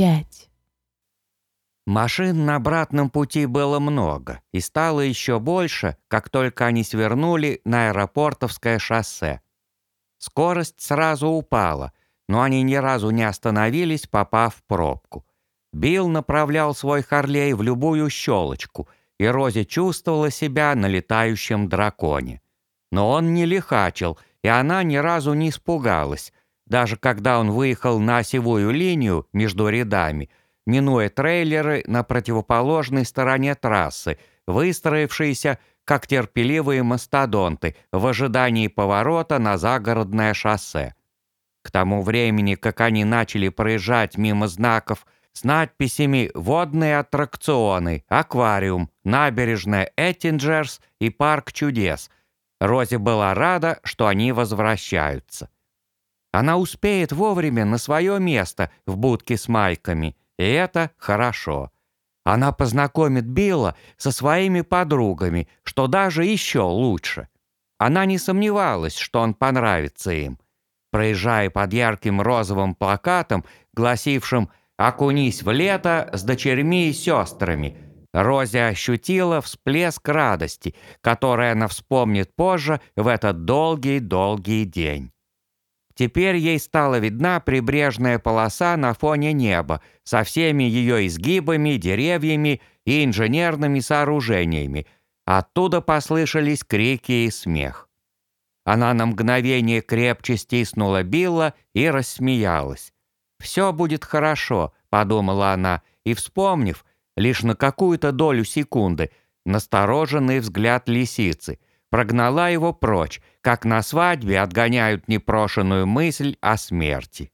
пять. Машин на обратном пути было много, и стало еще больше, как только они свернули на аэропортовское шоссе. Скорость сразу упала, но они ни разу не остановились, попав в пробку. Билл направлял свой Харлей в любую щелочку, и Рози чувствовала себя на летающем драконе. Но он не лихачил, и она ни разу не испугалась, даже когда он выехал на осевую линию между рядами — минуя трейлеры на противоположной стороне трассы, выстроившиеся как терпеливые мастодонты в ожидании поворота на загородное шоссе. К тому времени, как они начали проезжать мимо знаков с надписями «Водные аттракционы», «Аквариум», «Набережная Эттинджерс» и «Парк чудес», Рози была рада, что они возвращаются. Она успеет вовремя на свое место в будке с майками – и это хорошо. Она познакомит Билла со своими подругами, что даже еще лучше. Она не сомневалась, что он понравится им. Проезжая под ярким розовым плакатом, гласившим «Окунись в лето с дочерьми и сестрами», Рози ощутила всплеск радости, который она вспомнит позже в этот долгий-долгий день. Теперь ей стала видна прибрежная полоса на фоне неба со всеми ее изгибами, деревьями и инженерными сооружениями. Оттуда послышались крики и смех. Она на мгновение крепче стиснула Билла и рассмеялась. «Все будет хорошо», — подумала она, и, вспомнив, лишь на какую-то долю секунды, настороженный взгляд лисицы — прогнала его прочь, как на свадьбе отгоняют непрошенную мысль о смерти.